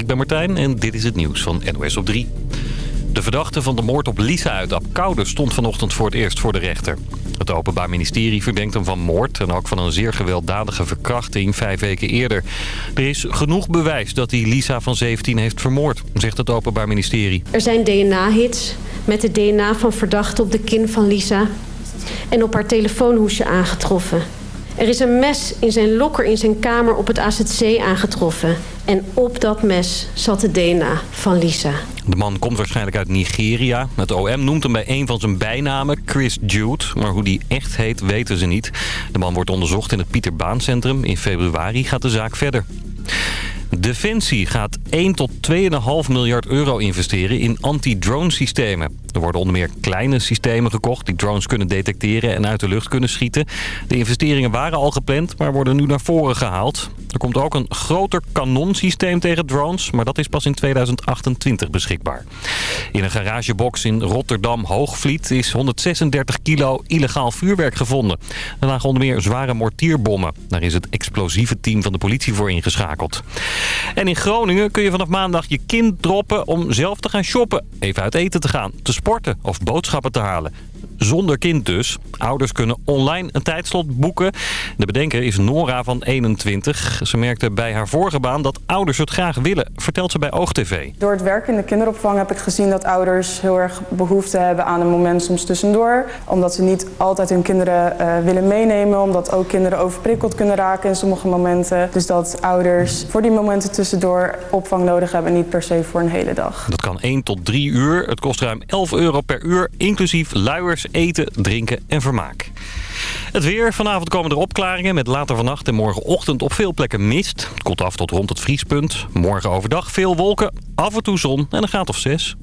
Ik ben Martijn en dit is het nieuws van NOS op 3. De verdachte van de moord op Lisa uit Apkoude stond vanochtend voor het eerst voor de rechter. Het Openbaar Ministerie verdenkt hem van moord en ook van een zeer gewelddadige verkrachting vijf weken eerder. Er is genoeg bewijs dat hij Lisa van 17 heeft vermoord, zegt het Openbaar Ministerie. Er zijn DNA-hits met het DNA van verdachte op de kin van Lisa en op haar telefoonhoesje aangetroffen. Er is een mes in zijn lokker in zijn kamer op het AZC aangetroffen. En op dat mes zat het DNA van Lisa. De man komt waarschijnlijk uit Nigeria. Het OM noemt hem bij een van zijn bijnamen Chris Jude. Maar hoe die echt heet weten ze niet. De man wordt onderzocht in het Pieter Baan Centrum. In februari gaat de zaak verder. Defensie gaat 1 tot 2,5 miljard euro investeren in anti-drone systemen. Er worden onder meer kleine systemen gekocht die drones kunnen detecteren en uit de lucht kunnen schieten. De investeringen waren al gepland, maar worden nu naar voren gehaald. Er komt ook een groter kanonsysteem tegen drones, maar dat is pas in 2028 beschikbaar. In een garagebox in Rotterdam-Hoogvliet is 136 kilo illegaal vuurwerk gevonden. Er lagen onder meer zware mortierbommen. Daar is het explosieve team van de politie voor ingeschakeld. En in Groningen kun je vanaf maandag je kind droppen om zelf te gaan shoppen. Even uit eten te gaan, te sporten of boodschappen te halen. Zonder kind dus. Ouders kunnen online een tijdslot boeken. De bedenker is Nora van 21. Ze merkte bij haar vorige baan dat ouders het graag willen, vertelt ze bij OogTV. Door het werk in de kinderopvang heb ik gezien dat ouders heel erg behoefte hebben aan een moment soms tussendoor. Omdat ze niet altijd hun kinderen uh, willen meenemen. Omdat ook kinderen overprikkeld kunnen raken in sommige momenten. Dus dat ouders voor die momenten tussendoor opvang nodig hebben. Niet per se voor een hele dag. Dat kan 1 tot 3 uur. Het kost ruim 11 euro per uur. Inclusief luiers, eten, drinken en vermaak. Het weer. Vanavond komen er opklaringen met later vannacht en morgenochtend op veel plekken mist. Het komt af tot rond het vriespunt. Morgen overdag veel wolken, af en toe zon en een graad of 6.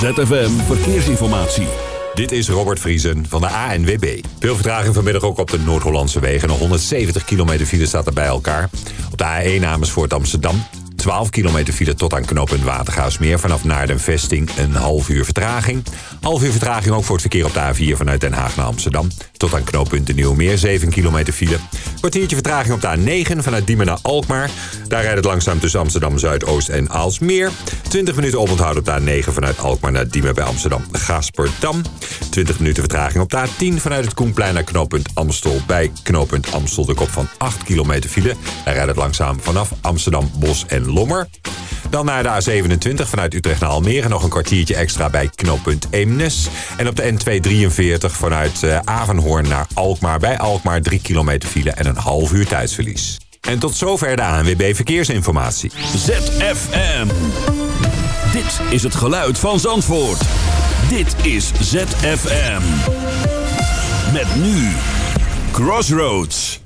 ZFM Verkeersinformatie. Dit is Robert Vriesen van de ANWB. Veel vertraging vanmiddag ook op de Noord-Hollandse wegen. Nog 170 kilometer file staat er bij elkaar. Op de A1 Amersfoort Amsterdam 12 kilometer file tot aan knooppunt Watergaasmeer. Vanaf Naarden Vesting een half uur vertraging. Half uur vertraging ook voor het verkeer op de A4 vanuit Den Haag naar Amsterdam. Tot aan knooppunt de Nieuwmeer 7 kilometer file. Kwartiertje vertraging op de A9 vanuit Diemen naar Alkmaar. Daar rijdt het langzaam tussen Amsterdam Zuidoost en Aalsmeer. 20 minuten oponthoud op de A9 vanuit Alkmaar naar Diemen bij Amsterdam Gasperdam. 20 minuten vertraging op de A10 vanuit het Koenplein naar knooppunt Amstel. Bij knooppunt Amstel de kop van 8 kilometer file. Daar rijdt het langzaam vanaf Amsterdam Bos en Dan naar de A27 vanuit Utrecht naar Almere. Nog een kwartiertje extra bij knooppunt Eemnes. En op de N243 vanuit uh, Avenhoorn naar Alkmaar. Bij Alkmaar 3 kilometer file en een half uur tijdsverlies. En tot zover de ANWB Verkeersinformatie. ZFM. Dit is het geluid van Zandvoort. Dit is ZFM. Met nu Crossroads.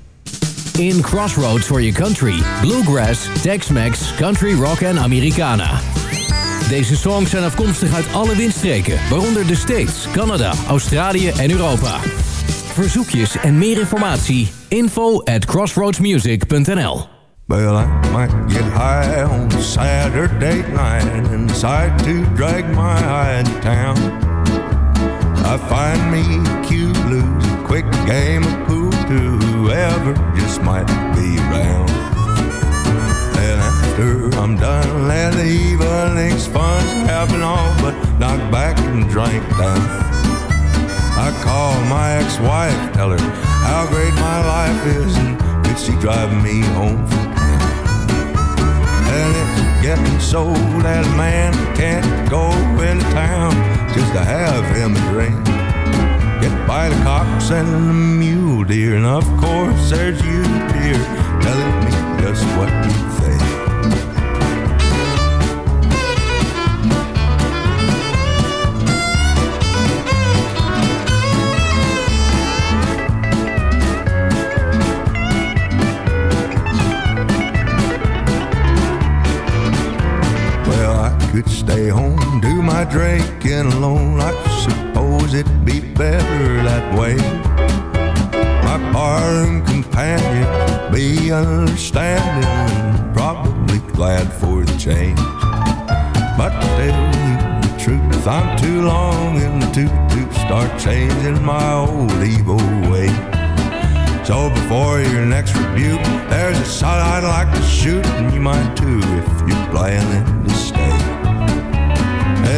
In Crossroads for your country. Bluegrass, Tex-Mex, Country Rock en Americana. Deze songs zijn afkomstig uit alle windstreken, waaronder de States, Canada, Australië en Europa. Verzoekjes en meer informatie, info at crossroadsmusic.nl Well, I might get high on Saturday night and to drag my eye to town. I find me cute quick game of whoever just might be around. And after I'm done, let the evening's fun happen all but knock back and drink down. I call my ex-wife, tell her how great my life is and could she drive me home from town. And it's getting so that a man can't go into town just to have him a drink. Get by the cox and the mule deer, and of course there's you, dear, telling me just what you could stay home, do my drinking alone. I suppose it'd be better that way. My barroom companion be understanding probably glad for the change. But to tell you the truth, I'm too long in the tooth to start changing my old evil way. So before your next rebuke, there's a shot I'd like to shoot, and you might too if you're planning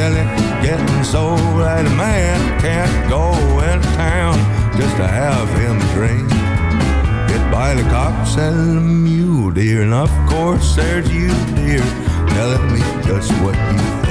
really getting so that a man can't go in town just to have him drink. Get by the cops and the mule deer, and of course there's you dear, telling me just what you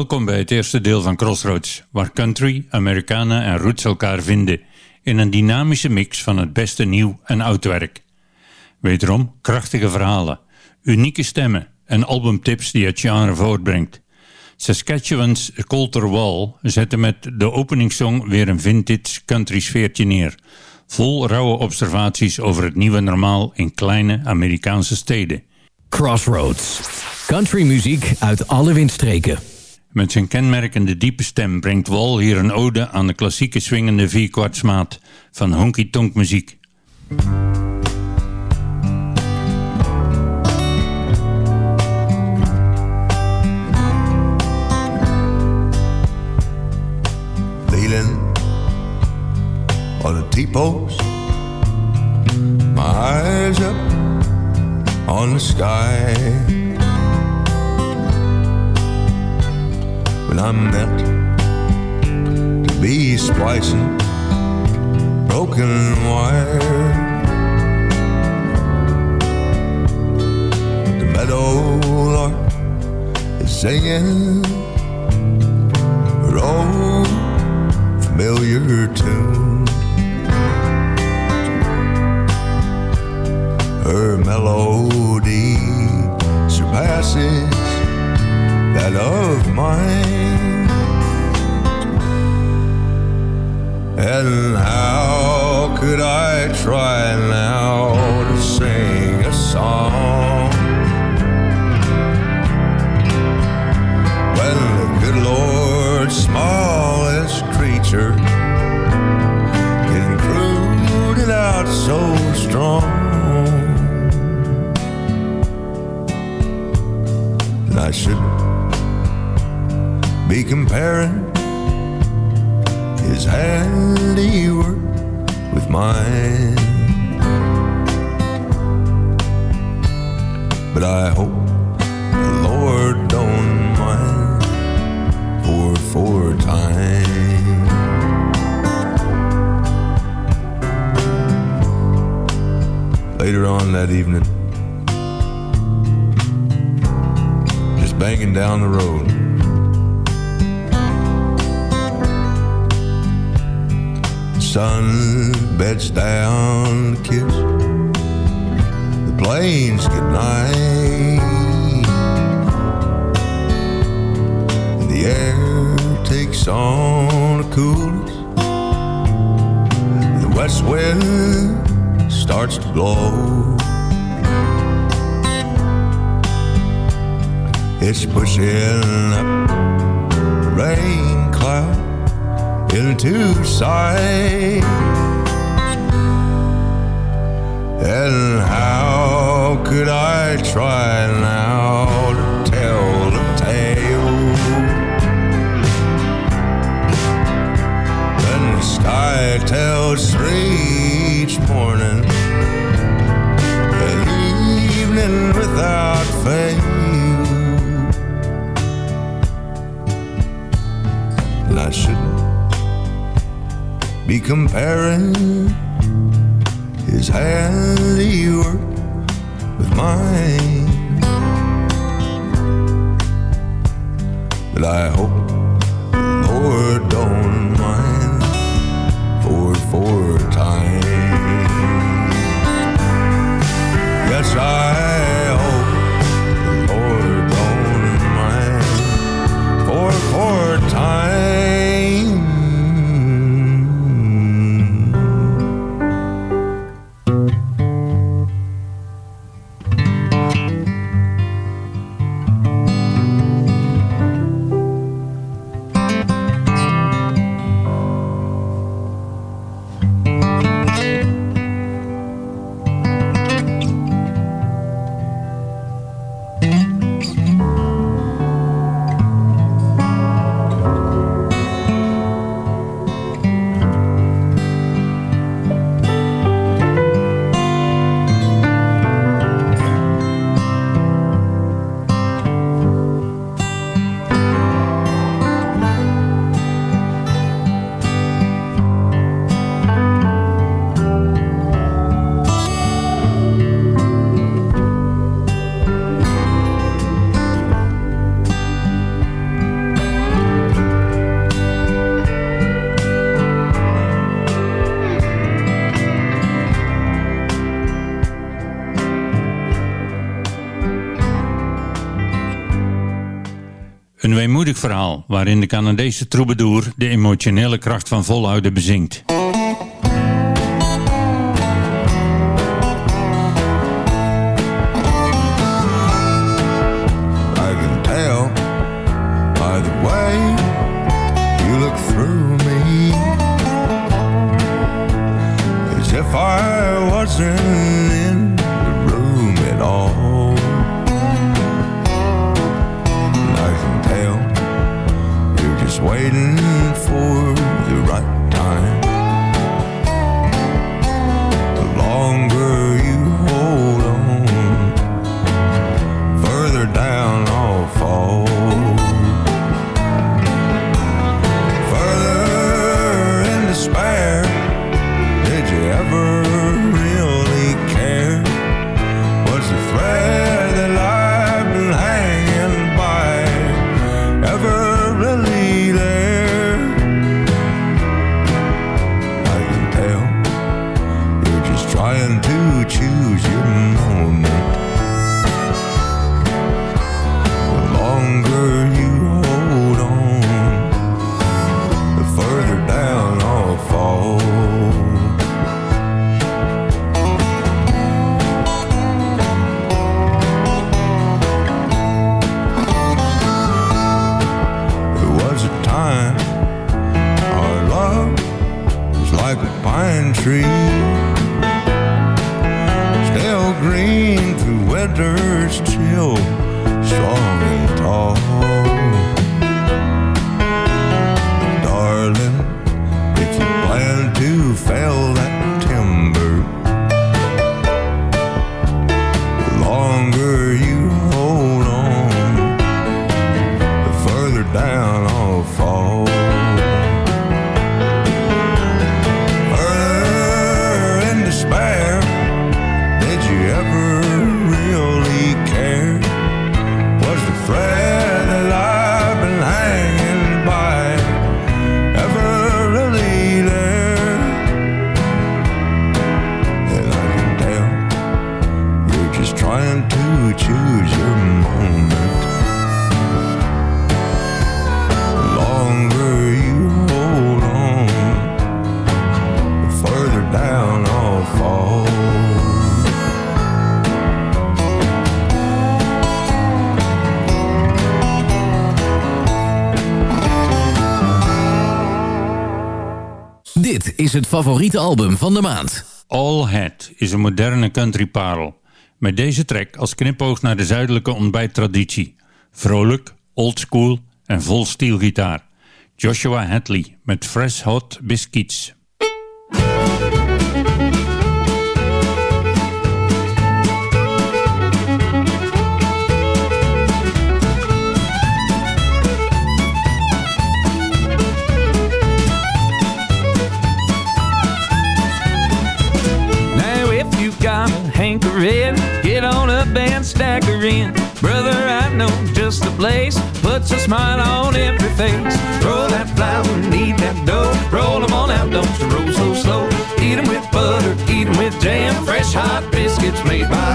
Welkom bij het eerste deel van Crossroads, waar country, Americana en roots elkaar vinden in een dynamische mix van het beste nieuw en oud werk. Wederom krachtige verhalen, unieke stemmen en albumtips die het genre voortbrengt. Saskatchewan's Coulter Wall zette met de openingssong weer een vintage country sfeertje neer. Vol rauwe observaties over het nieuwe normaal in kleine Amerikaanse steden. Crossroads. Country muziek uit alle windstreken. Met zijn kenmerkende diepe stem brengt Wall hier een ode aan de klassieke swingende vierkwartsmaat van honky-tonk muziek. on a T-post. My eyes up on the sky. When I'm meant to be splicing broken wire. The meadowlark is singing her old familiar tune. Her melody surpasses that of mine. And how could I try now to sing a song when the good Lord's smallest creature can croon it out so strong? I shouldn't be comparing his handiwork with mine. But I hope the Lord don't mind for for time. Later on that evening, just banging down the road. Sun beds down to kiss the plains goodnight. The air takes on a coolness. The west wind starts to blow. It's pushing up rain into sight. And how could I try now comparing his handiwork with mine. But I hope weemoedig verhaal waarin de Canadese troubadour de emotionele kracht van volhouden bezingt. is het favoriete album van de maand. All Head is een moderne countryparel. Met deze track als knipoog naar de zuidelijke ontbijttraditie. Vrolijk, oldschool en vol stielgitaar. Joshua Hadley met Fresh Hot Biscuits. staggering. Brother, I know just the place. Puts a smile on every face. Roll that flour, knead that dough. Roll them all out, don't you roll so slow. Eat them with butter, eat them with jam. Fresh hot biscuits made by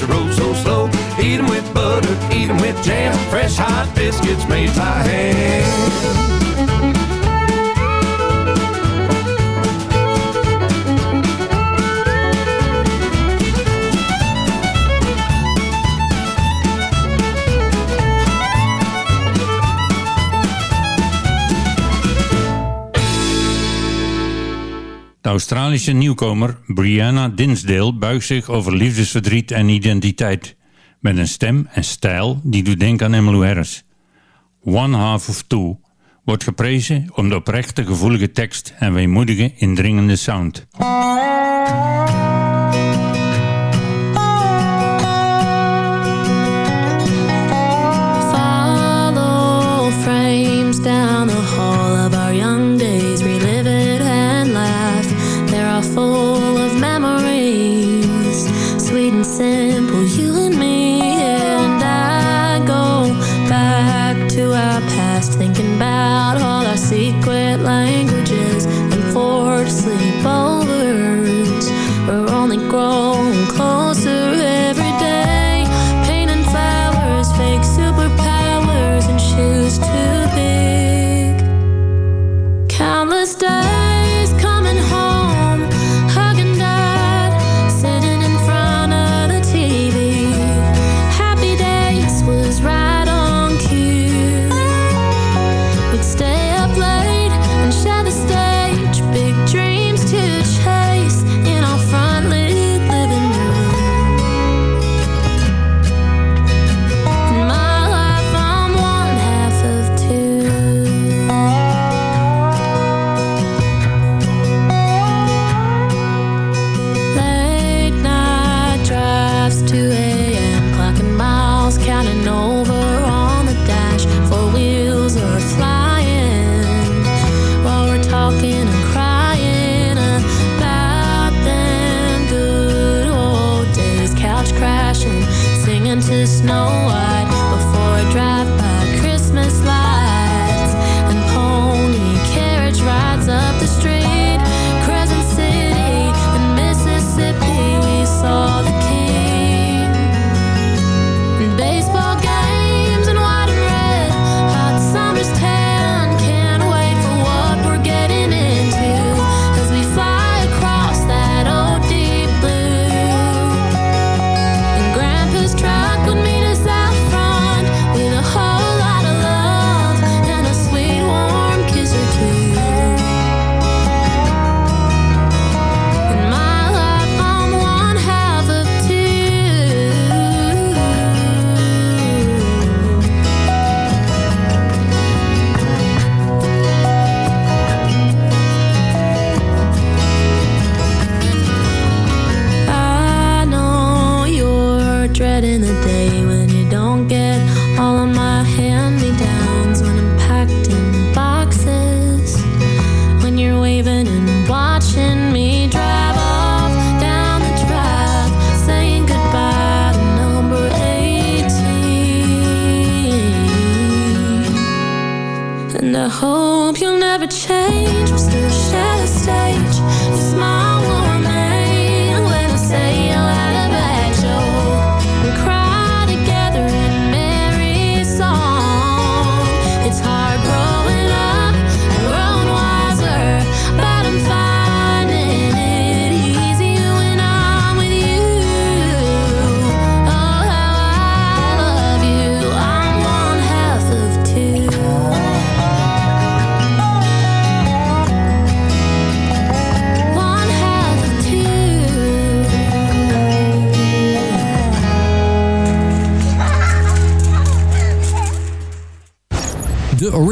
the road so slow. Eat 'em with butter, eat 'em with jam, fresh hot biscuits made by hand. Australische nieuwkomer Brianna Dinsdale buigt zich over liefdesverdriet en identiteit. Met een stem en stijl die doet denken aan Emmylou Harris. One Half of Two wordt geprezen om de oprechte gevoelige tekst en weemoedige indringende sound.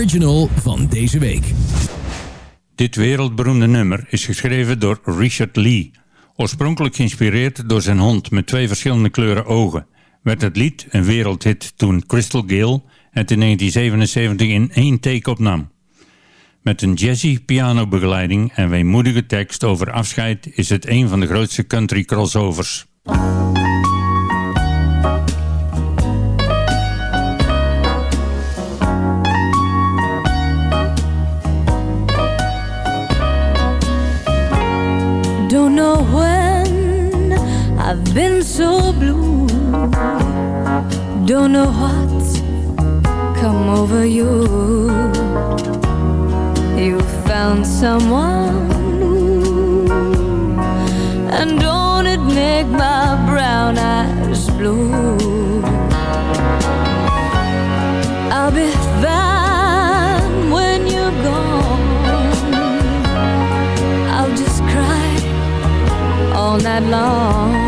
original van deze week. Dit wereldberoemde nummer is geschreven door Richard Lee. Oorspronkelijk geïnspireerd door zijn hond met twee verschillende kleuren ogen... werd het lied een wereldhit toen Crystal Gale het in 1977 in één take opnam. Met een jazzy pianobegeleiding en weemoedige tekst over afscheid... is het een van de grootste country crossovers. been so blue. Don't know what's come over you. You found someone new, and don't it make my brown eyes blue? I'll be fine when you're gone. I'll just cry all night long.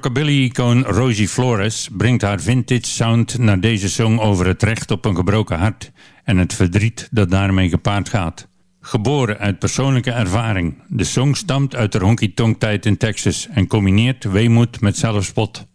Rockabilly-icoon Rosie Flores brengt haar vintage sound naar deze song over het recht op een gebroken hart en het verdriet dat daarmee gepaard gaat. Geboren uit persoonlijke ervaring, de song stamt uit de honky-tonk tijd in Texas en combineert weemoed met zelfspot.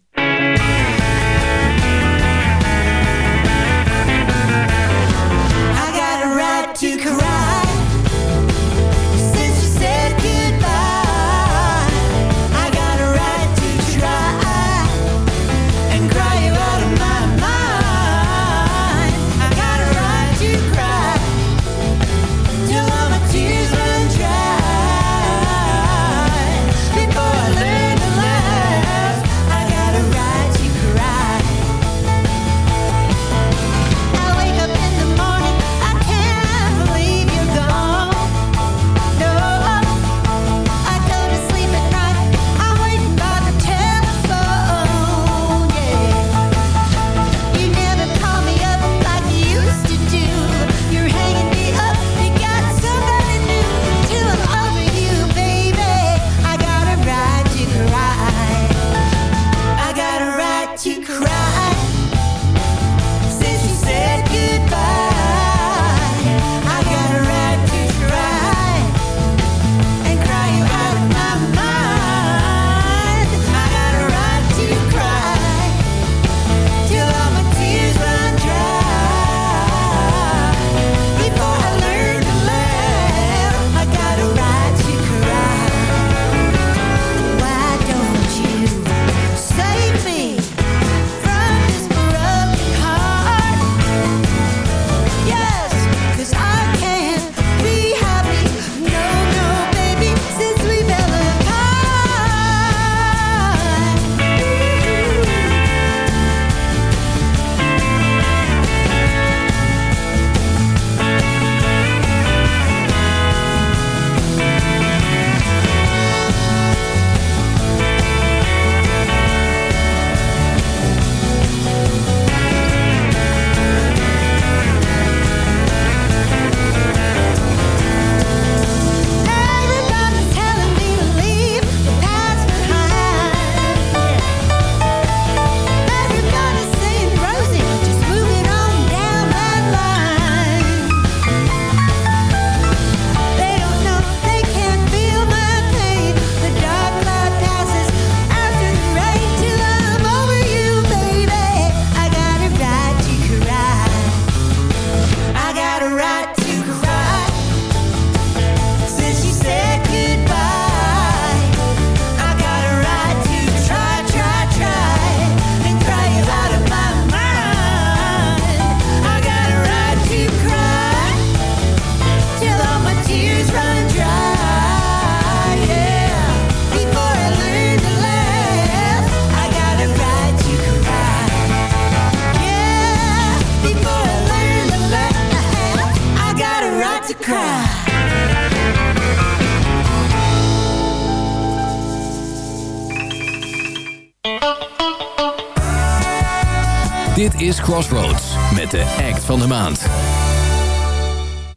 Van de maand.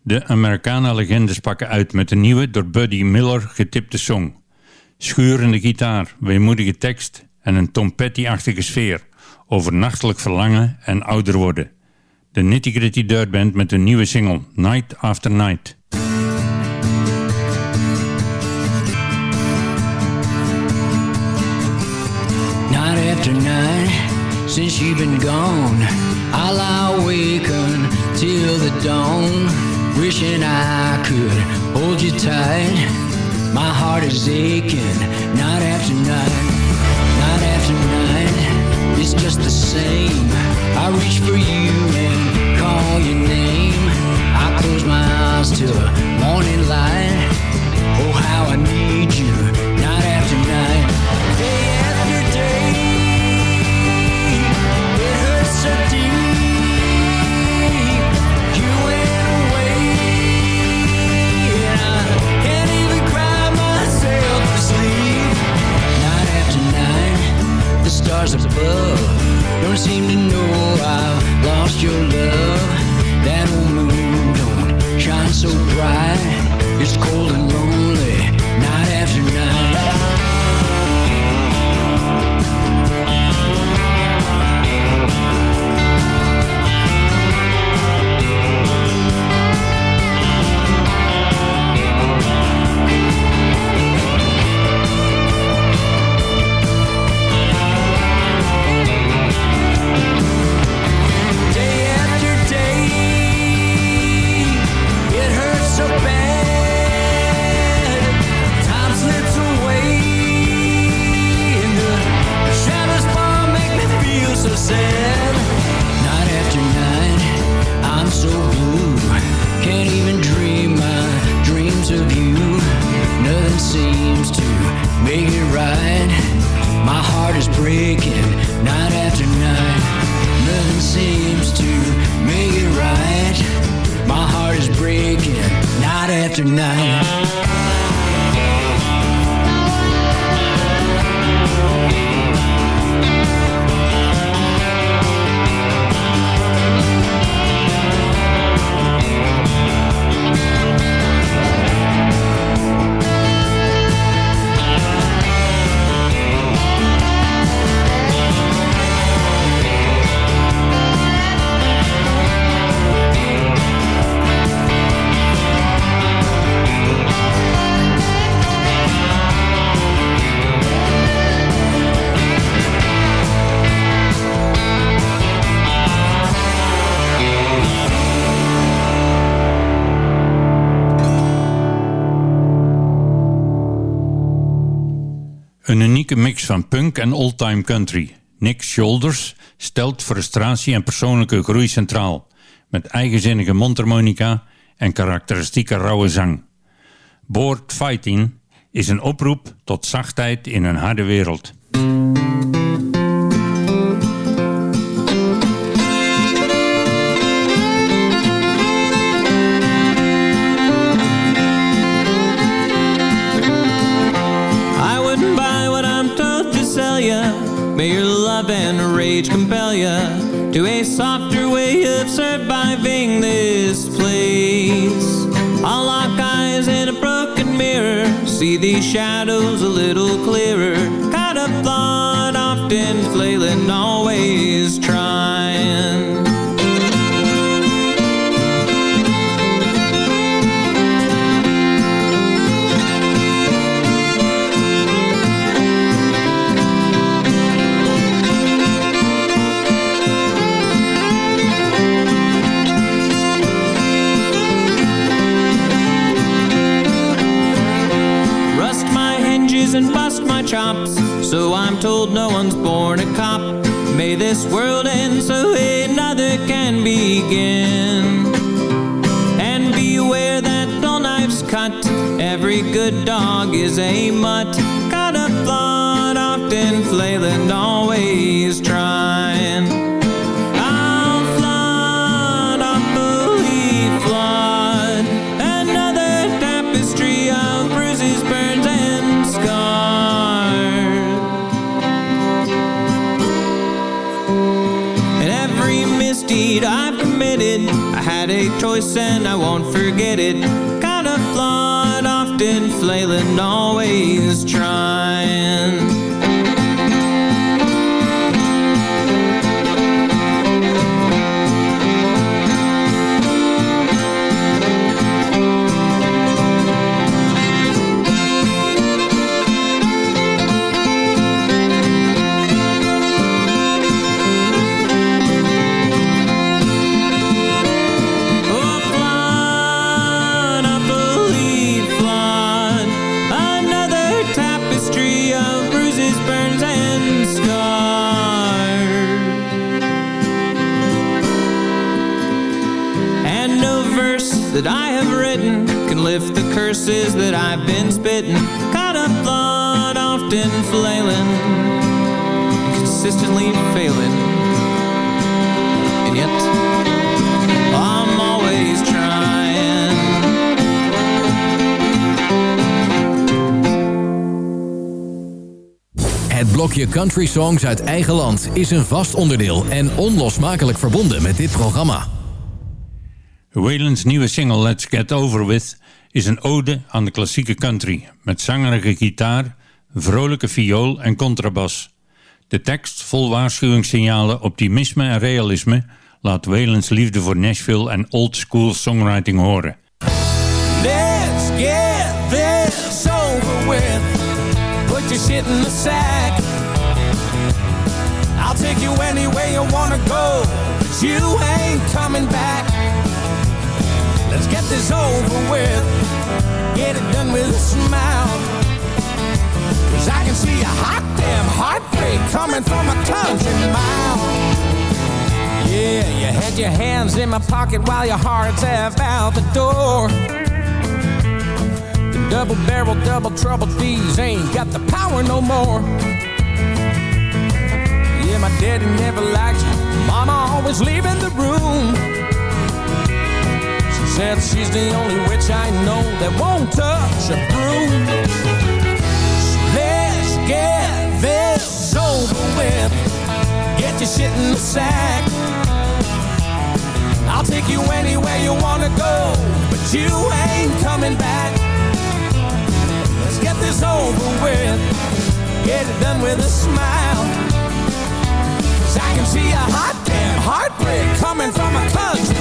De Americana-legendes pakken uit met een nieuwe door Buddy Miller getipte song. Schurende gitaar, weemoedige tekst en een Tom Petty-achtige sfeer over nachtelijk verlangen en ouder worden. De Nitty Gritty Dirt Band met een nieuwe single, Night After Night. Night after night, since you've been gone, wishing I could hold you tight. My heart is aching, night after night, night after night. It's just the same. I reach for you and call your name. I close my eyes till the morning light. Oh, how I need you, stars above don't seem to know I've lost your love. That old moon don't shine so bright. It's cold and lonely, night after night. Sad. Night after night, I'm so blue, can't even dream my dreams of you. Nothing seems to make it right. My heart is breaking night after night. Nothing seems to make it right. My heart is breaking night after night. Oldtime country. Nick Shoulders stelt frustratie en persoonlijke groei centraal. Met eigenzinnige mondharmonica en karakteristieke rauwe zang. Board Fighting is een oproep tot zachtheid in een harde wereld. Rage compel ya to a softer way of surviving this place. I'll lock eyes in a broken mirror, see these shadows a little clearer. Caught up thought, often flailing, always trying. My chops. So I'm told no one's born a cop. May this world end so another can begin. And beware that dull knife's cut. Every good dog is a mutt. Got a thought, often flailing, always choice and I won't forget it. Kind of flawed, often flailing, always trying. Curses that I've been spitting. Kind of flawed, often flailing, consistently failing. And yet, I'm always trying. Het blokje country songs uit eigen land is een vast onderdeel en onlosmakelijk verbonden met dit programma. Waylon's nieuwe single Let's Get Over With is een ode aan de klassieke country met zangerige gitaar, vrolijke viool en contrabas. De tekst vol waarschuwingssignalen, optimisme en realisme laat Waylon's liefde voor Nashville en old school songwriting horen. Let's get this over with. Put your shit in the sack. I'll take you anywhere you wanna go, but you ain't coming back. Let's get this over with. Get it done with a smile. Cause I can see a hot damn heartbreak coming from a country mile. Yeah, you had your hands in my pocket while your heart's half out the door. The double barrel, double trouble D's ain't got the power no more. Yeah, my daddy never liked you. Mama always leaving the room. Said she's the only witch I know that won't touch a broom. So let's get this over with. Get your shit in the sack. I'll take you anywhere you wanna go, but you ain't coming back. Let's get this over with. Get it done with a smile. 'Cause I can see a hot damn heartbreak coming from a country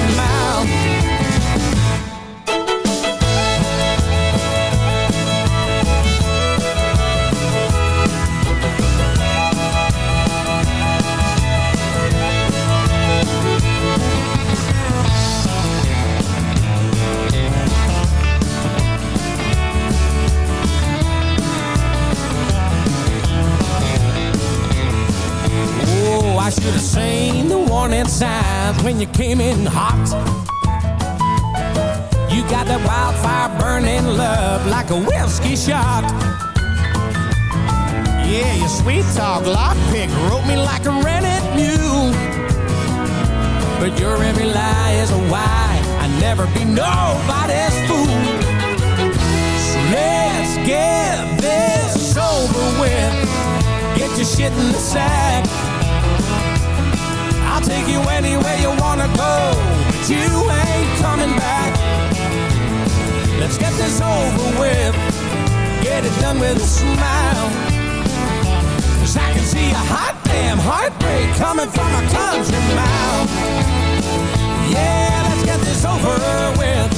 when you came in hot. You got that wildfire burning love like a whiskey shot. Yeah, your sweet talk lockpick wrote me like a rented mule. But your every lie is a why. I never be nobody's fool. So let's get this over with. Get your shit in the sack. I'll take you anywhere you wanna go, but you ain't coming back. Let's get this over with. Get it done with a smile. Cause I can see a hot damn heartbreak coming from a country mouth. Yeah, let's get this over with.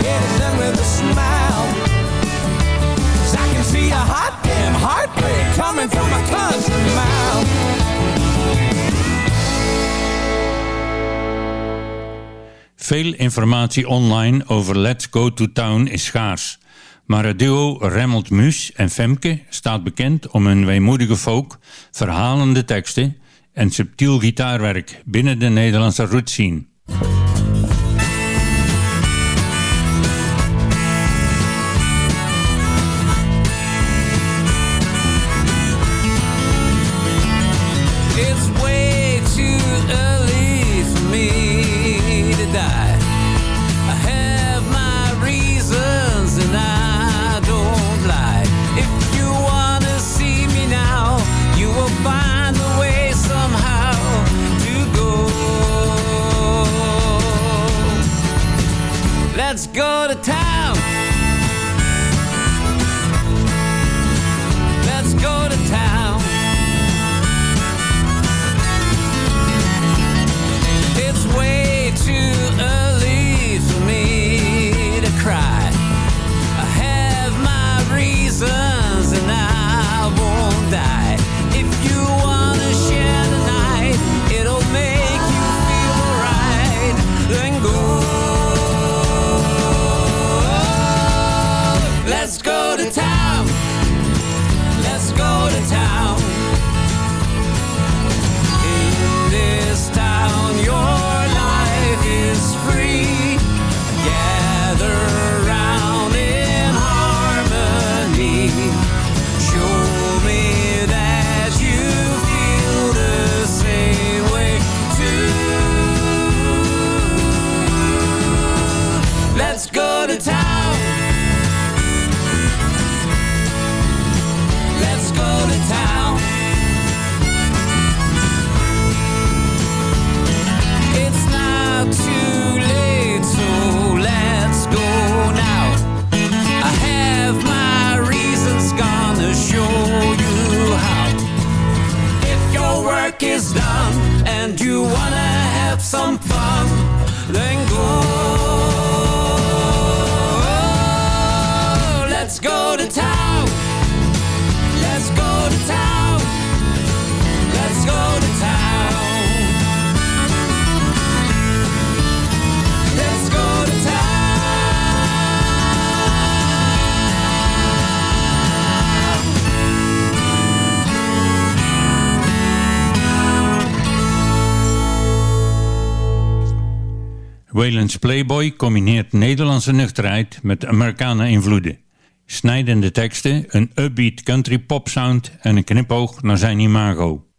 Get it done with a smile. Cause I can see a hot damn heartbreak coming from a country mouth. Veel informatie online over Let's Go to Town is schaars. Maar het duo Remmelt Muus en Femke staat bekend om hun weemoedige folk, verhalende teksten en subtiel gitaarwerk binnen de Nederlandse roots Waylon's Playboy combineert Nederlandse nuchterheid met Americana-invloeden. Snijdende teksten, een upbeat country pop sound en een knipoog naar zijn imago.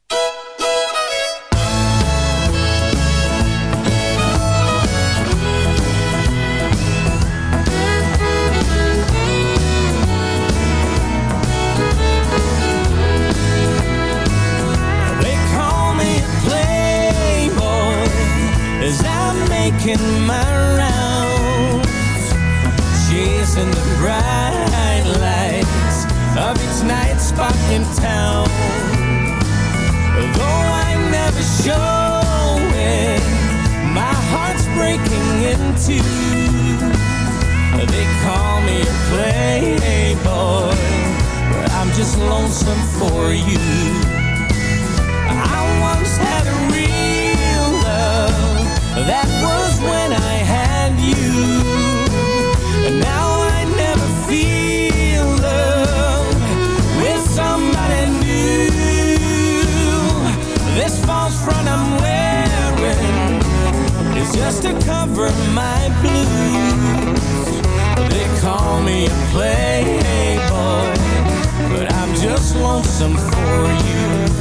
Just lonesome for you. I once had a real love. That was when I had you. And now I never feel love with somebody new. This false front I'm wearing is just to cover my blues. They call me a just lonesome for you.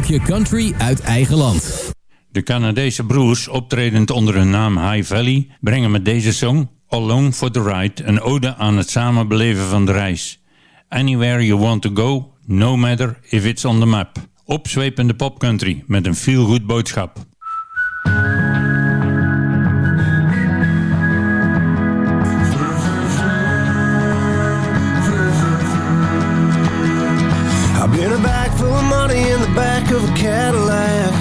Blokje Country uit eigen land. De Canadese broers, optredend onder hun naam High Valley, brengen met deze song Alone for the Ride een ode aan het samenbeleven van de reis. Anywhere you want to go, no matter if it's on the map. Opzwepende popcountry met een feel-good boodschap. I've been a bag full of money in the back of a Cadillac.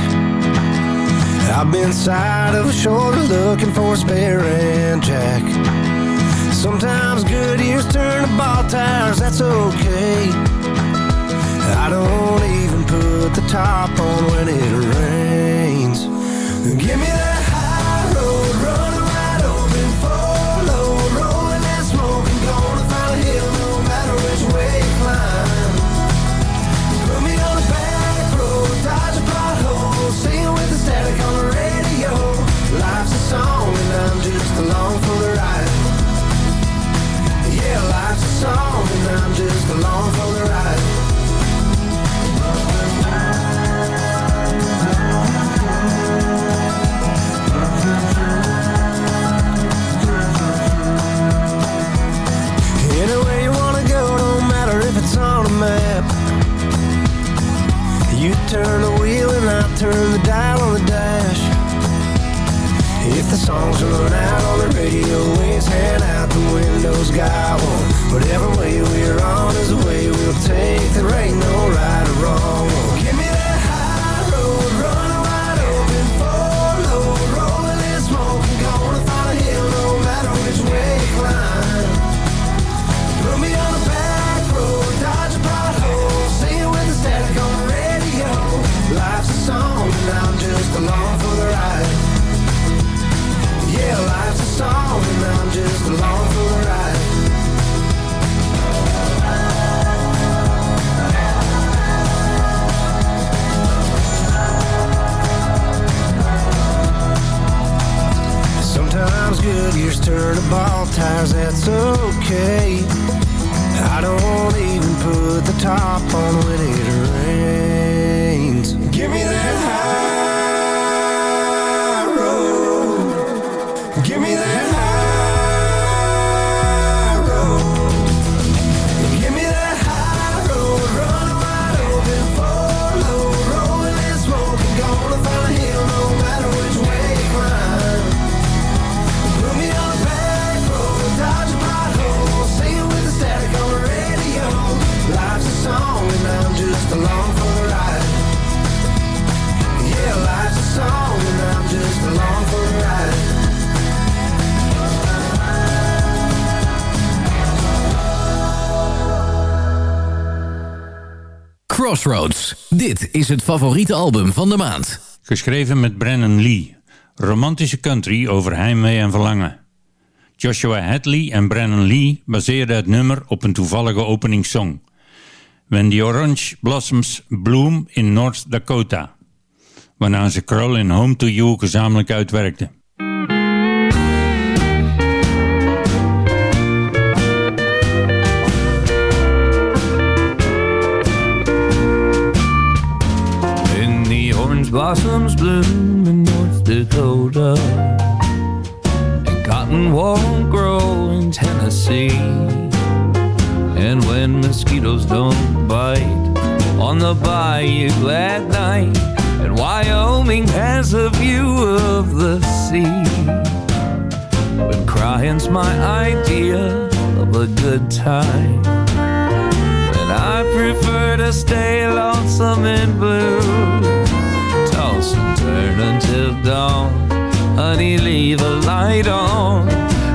I've been side of a shoulder looking for a spare end jack. Sometimes good years turn to ball tires, that's okay. I don't even put the top on when it rains. Give me turn the wheel and I turn the dial on the dash. If the songs run out on the radio waves hand out the windows got one Whatever way we're on is the way we'll take. There ain't no right or wrong. Along for the ride. Yeah, life's a song and I'm just along for the ride. Sometimes good years turn to ball tires, that's okay. I don't even put the top on when it rains. Give me that high Crossroads. Dit is het favoriete album van de maand. Geschreven met Brennan Lee. Romantische country over heimwee en verlangen. Joshua Hadley en Brennan Lee baseerden het nummer op een toevallige openingssong. When the Orange Blossoms Bloom in North Dakota. Waarna ze Crawl in Home to You gezamenlijk uitwerkten. Orange blossoms bloom in North Dakota And cotton won't grow in Tennessee. And when mosquitoes don't bite on the bayou at night And Wyoming has a view of the sea. When crying's my idea of a good time. And I prefer to stay lonesome and blue. Turn until dawn. Honey, leave a light on.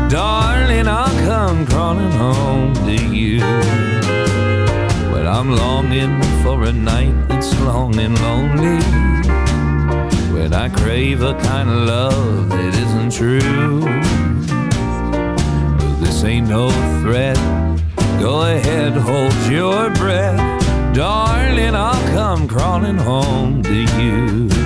Darling, I'll come crawling home to you. But I'm longing for a night that's long and lonely. When I crave a kind of love that isn't true. But this ain't no threat. Go ahead, hold your breath. Darling, I'll come crawling home to you.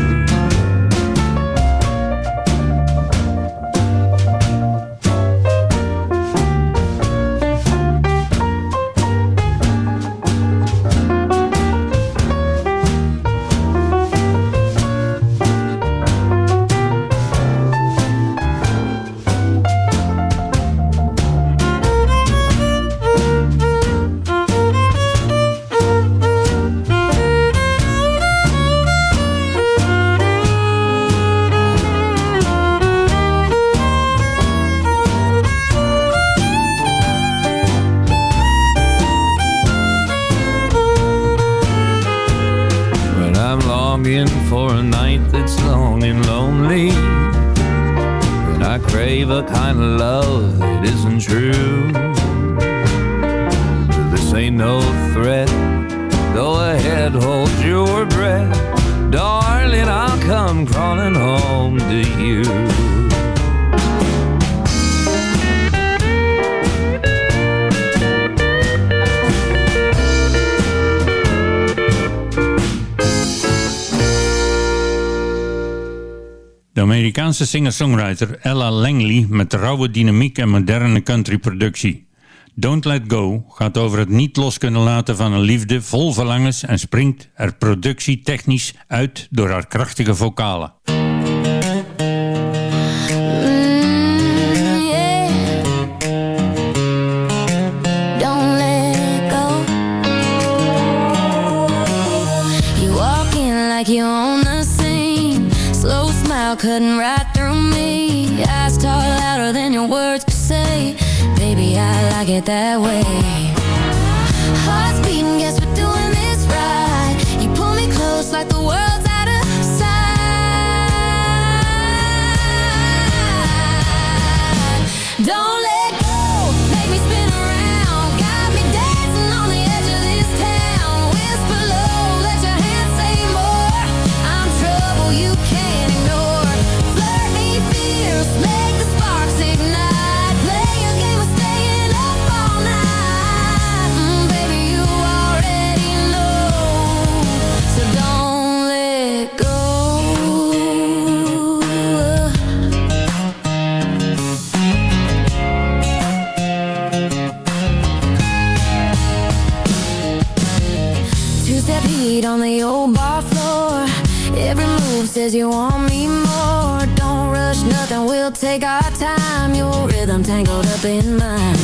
Amerikaanse singer-songwriter Ella Langley met rauwe dynamiek en moderne countryproductie. Don't Let Go gaat over het niet los kunnen laten van een liefde vol verlangens en springt er productietechnisch uit door haar krachtige vocalen. Don't Couldn't write through me. Eyes talk louder than your words could say. Baby, I like it that way. Take our time. Your rhythm tangled up in mine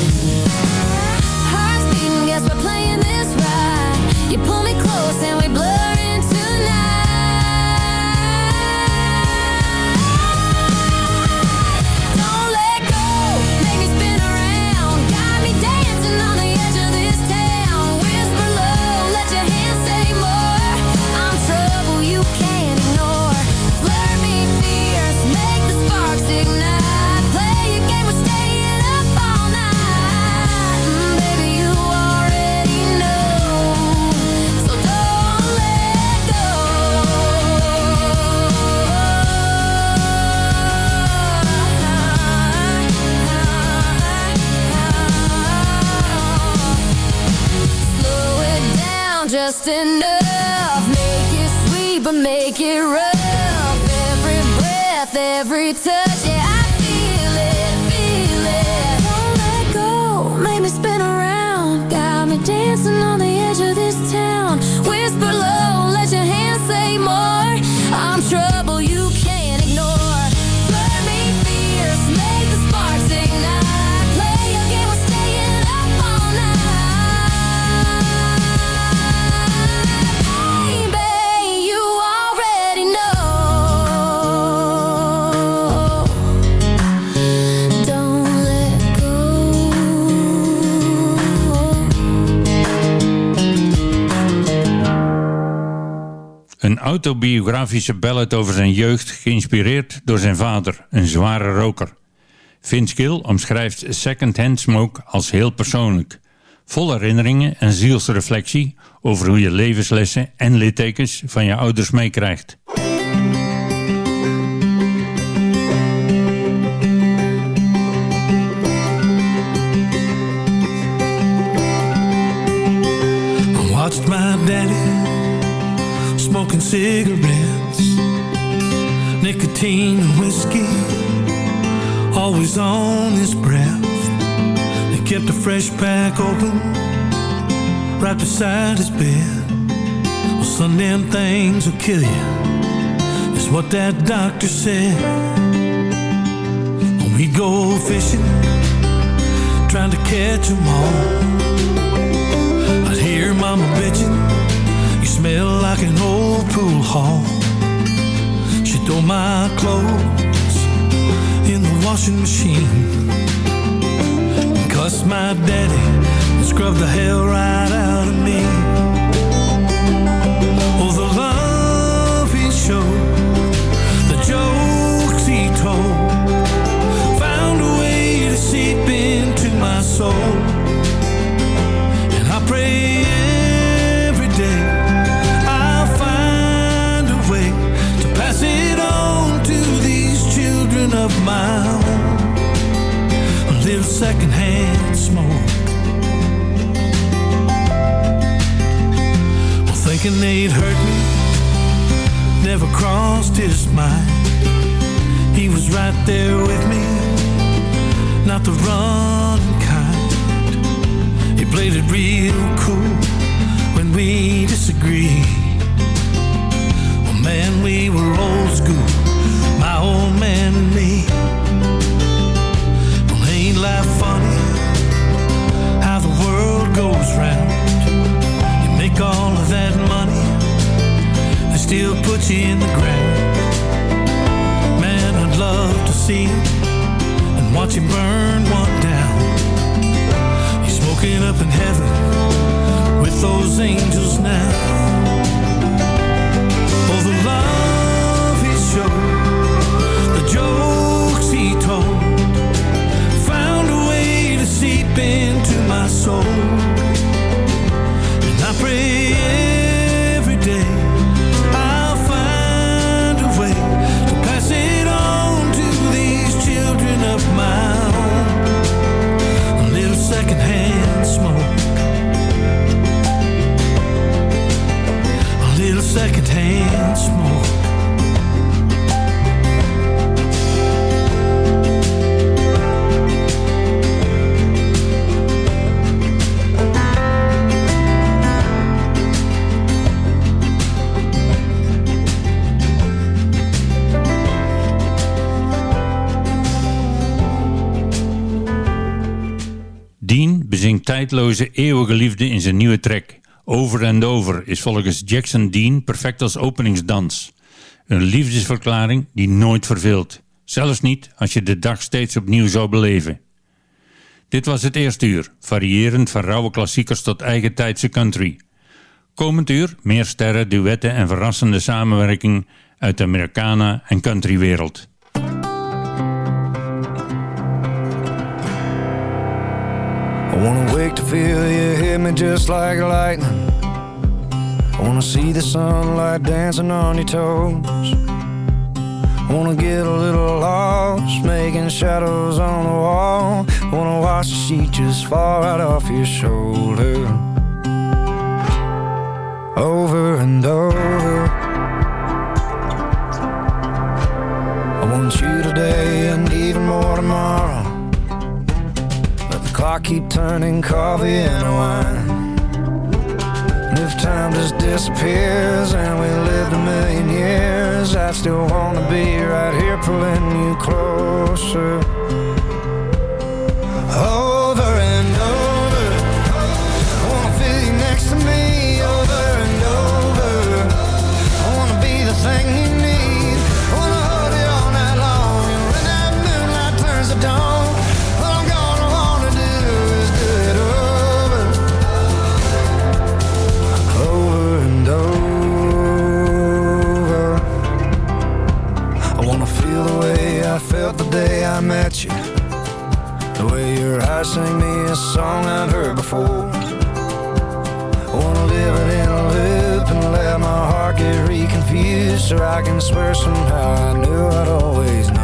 autobiografische ballad over zijn jeugd, geïnspireerd door zijn vader, een zware roker. Vince Gill omschrijft Second Hand Smoke als heel persoonlijk. Vol herinneringen en zielsreflectie over hoe je levenslessen en littekens van je ouders meekrijgt. I nicotine and whiskey, always on his breath. He kept a fresh pack open right beside his bed. Well, son, them things will kill you, is what that doctor said. When we go fishing, trying to catch 'em all. I'd hear mama bitching, you smell like an old pool hall. She throw my clothes in the washing machine. Cuss my daddy and scrub the hell right out of me. Oh, the love he showed, the jokes he told, found a way to seep into my soul. Secondhand smoke. Well, thinking they'd hurt me never crossed his mind. He was right there with me, not the running kind. He played it real cool when we disagreed. Well, man, we were old school, my old man and me. Funny how the world goes round? You make all of that money, they still put you in the ground. Man, I'd love to see him and watch him burn one down. Soaking up in heaven with those angels tijdloze, eeuwige liefde in zijn nieuwe track. Over and Over is volgens Jackson Dean perfect als openingsdans. Een liefdesverklaring die nooit verveelt. Zelfs niet als je de dag steeds opnieuw zou beleven. Dit was het eerste uur, variërend van rauwe klassiekers tot eigen tijdse country. Komend uur meer sterren, duetten en verrassende samenwerking uit de Americana en countrywereld. I wanna wake to feel you hit me just like lightning. I wanna see the sunlight dancing on your toes. I wanna get a little lost, making shadows on the wall. I wanna watch the sheet just fall right off your shoulder. Over and over. I want you today and Clock keep turning coffee and wine. And if time just disappears and we lived a million years, I still wanna be right here pulling you closer. Over sang me a song I'd heard before. Wanna live it in a loop and let my heart get reconfused so I can swear somehow I knew I'd always known